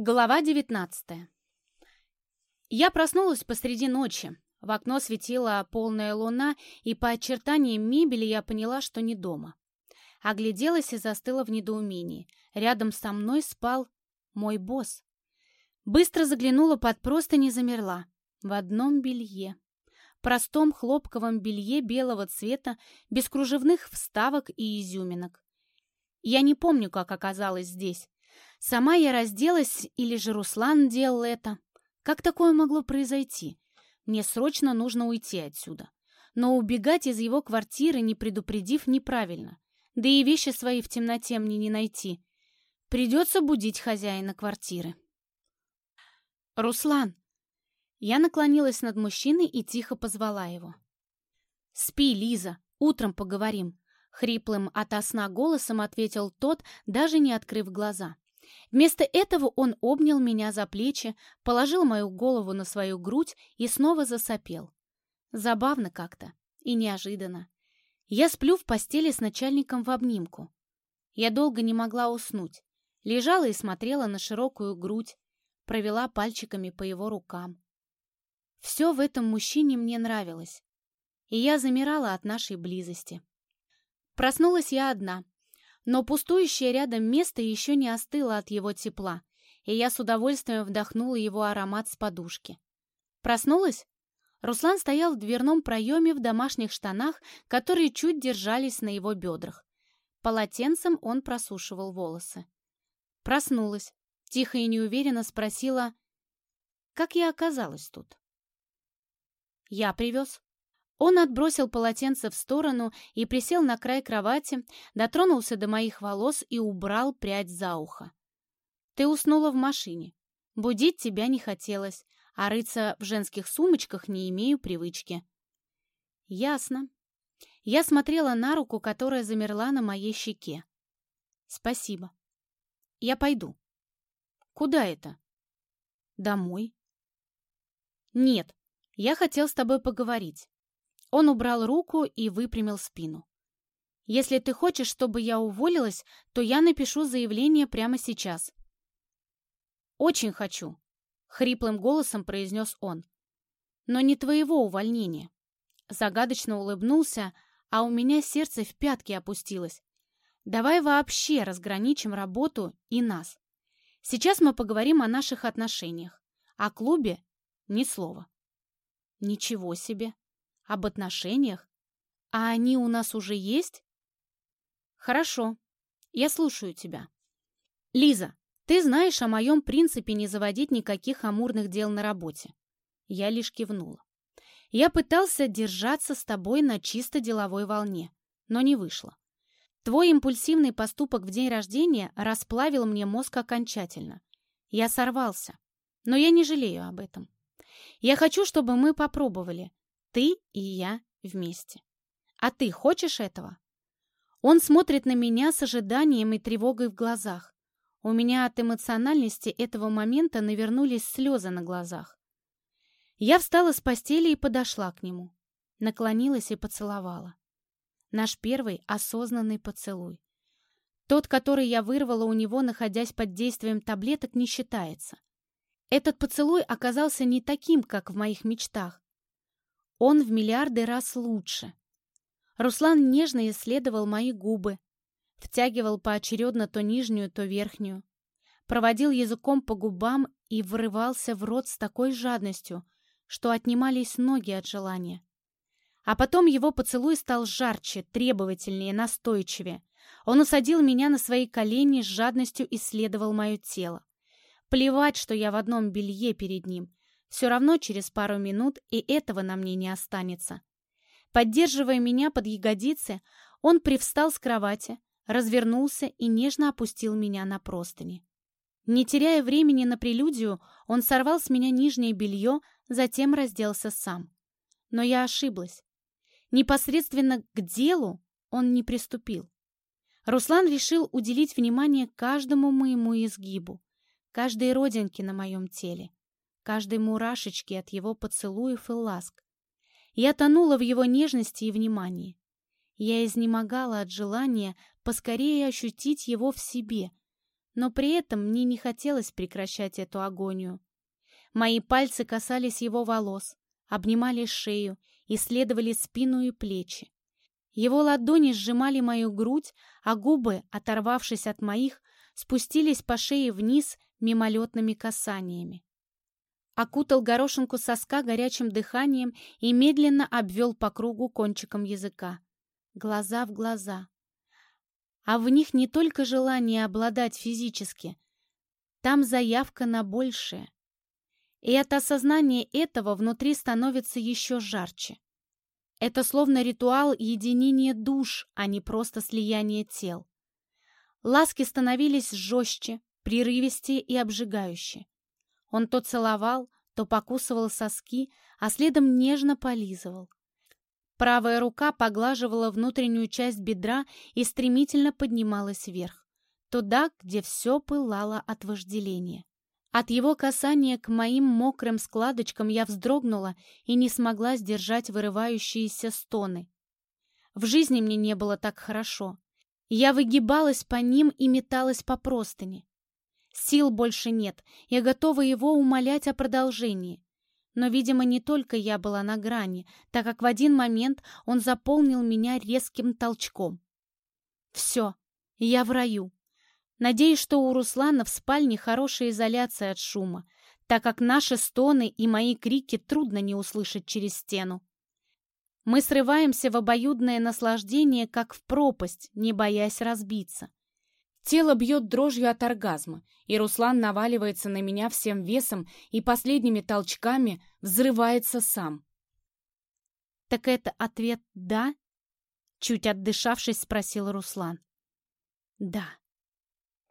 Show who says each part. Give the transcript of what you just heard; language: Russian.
Speaker 1: Глава 19 Я проснулась посреди ночи. В окно светила полная луна, и по очертаниям мебели я поняла, что не дома. Огляделась и застыла в недоумении. Рядом со мной спал мой босс. Быстро заглянула под простынь и замерла. В одном белье. Простом хлопковом белье белого цвета, без кружевных вставок и изюминок. Я не помню, как оказалась здесь. Сама я разделась, или же Руслан делал это? Как такое могло произойти? Мне срочно нужно уйти отсюда. Но убегать из его квартиры, не предупредив, неправильно. Да и вещи свои в темноте мне не найти. Придется будить хозяина квартиры. «Руслан!» Я наклонилась над мужчиной и тихо позвала его. «Спи, Лиза, утром поговорим», — хриплым ото сна голосом ответил тот, даже не открыв глаза. Вместо этого он обнял меня за плечи, положил мою голову на свою грудь и снова засопел. Забавно как-то и неожиданно. Я сплю в постели с начальником в обнимку. Я долго не могла уснуть. Лежала и смотрела на широкую грудь, провела пальчиками по его рукам. Все в этом мужчине мне нравилось, и я замирала от нашей близости. Проснулась я одна, но пустующее рядом место еще не остыло от его тепла, и я с удовольствием вдохнула его аромат с подушки. Проснулась? Руслан стоял в дверном проеме в домашних штанах, которые чуть держались на его бедрах. Полотенцем он просушивал волосы. Проснулась. Тихо и неуверенно спросила, как я оказалась тут. «Я привез», он отбросил полотенце в сторону и присел на край кровати, дотронулся до моих волос и убрал прядь за ухо. «Ты уснула в машине. Будить тебя не хотелось, а рыться в женских сумочках не имею привычки». «Ясно». Я смотрела на руку, которая замерла на моей щеке. «Спасибо. Я пойду». «Куда это?» «Домой». «Нет, я хотел с тобой поговорить. Он убрал руку и выпрямил спину. «Если ты хочешь, чтобы я уволилась, то я напишу заявление прямо сейчас». «Очень хочу», — хриплым голосом произнес он. «Но не твоего увольнения». Загадочно улыбнулся, а у меня сердце в пятки опустилось. «Давай вообще разграничим работу и нас. Сейчас мы поговорим о наших отношениях. О клубе ни слова». «Ничего себе!» Об отношениях? А они у нас уже есть? Хорошо, я слушаю тебя. Лиза, ты знаешь о моем принципе не заводить никаких амурных дел на работе. Я лишь кивнула. Я пытался держаться с тобой на чисто деловой волне, но не вышло. Твой импульсивный поступок в день рождения расплавил мне мозг окончательно. Я сорвался, но я не жалею об этом. Я хочу, чтобы мы попробовали, ты и я вместе. А ты хочешь этого? Он смотрит на меня с ожиданием и тревогой в глазах. У меня от эмоциональности этого момента навернулись слезы на глазах. Я встала с постели и подошла к нему. Наклонилась и поцеловала. Наш первый осознанный поцелуй. Тот, который я вырвала у него, находясь под действием таблеток, не считается. Этот поцелуй оказался не таким, как в моих мечтах. Он в миллиарды раз лучше. Руслан нежно исследовал мои губы, втягивал поочередно то нижнюю, то верхнюю, проводил языком по губам и врывался в рот с такой жадностью, что отнимались ноги от желания. А потом его поцелуй стал жарче, требовательнее, настойчивее. Он усадил меня на свои колени, с жадностью исследовал мое тело. Плевать, что я в одном белье перед ним. Все равно через пару минут и этого на мне не останется. Поддерживая меня под ягодицы, он привстал с кровати, развернулся и нежно опустил меня на простыни. Не теряя времени на прелюдию, он сорвал с меня нижнее белье, затем разделся сам. Но я ошиблась. Непосредственно к делу он не приступил. Руслан решил уделить внимание каждому моему изгибу, каждой родинке на моем теле каждой мурашечке от его поцелуев и ласк. Я тонула в его нежности и внимании. Я изнемогала от желания поскорее ощутить его в себе, но при этом мне не хотелось прекращать эту агонию. Мои пальцы касались его волос, обнимали шею, исследовали спину и плечи. Его ладони сжимали мою грудь, а губы, оторвавшись от моих, спустились по шее вниз мимолетными касаниями. Окутал горошинку соска горячим дыханием и медленно обвел по кругу кончиком языка. Глаза в глаза. А в них не только желание обладать физически, там заявка на большее. И от осознания этого внутри становится еще жарче. Это словно ритуал единения душ, а не просто слияние тел. Ласки становились жестче, прерывистее и обжигающие. Он то целовал, то покусывал соски, а следом нежно полизывал. Правая рука поглаживала внутреннюю часть бедра и стремительно поднималась вверх, туда, где все пылало от вожделения. От его касания к моим мокрым складочкам я вздрогнула и не смогла сдержать вырывающиеся стоны. В жизни мне не было так хорошо. Я выгибалась по ним и металась по простыне. Сил больше нет, я готова его умолять о продолжении. Но, видимо, не только я была на грани, так как в один момент он заполнил меня резким толчком. Все, я в раю. Надеюсь, что у Руслана в спальне хорошая изоляция от шума, так как наши стоны и мои крики трудно не услышать через стену. Мы срываемся в обоюдное наслаждение, как в пропасть, не боясь разбиться. Тело бьет дрожью от оргазма, и Руслан наваливается на меня всем весом и последними толчками взрывается сам. «Так это ответ «да»?» Чуть отдышавшись, спросил Руслан. «Да»,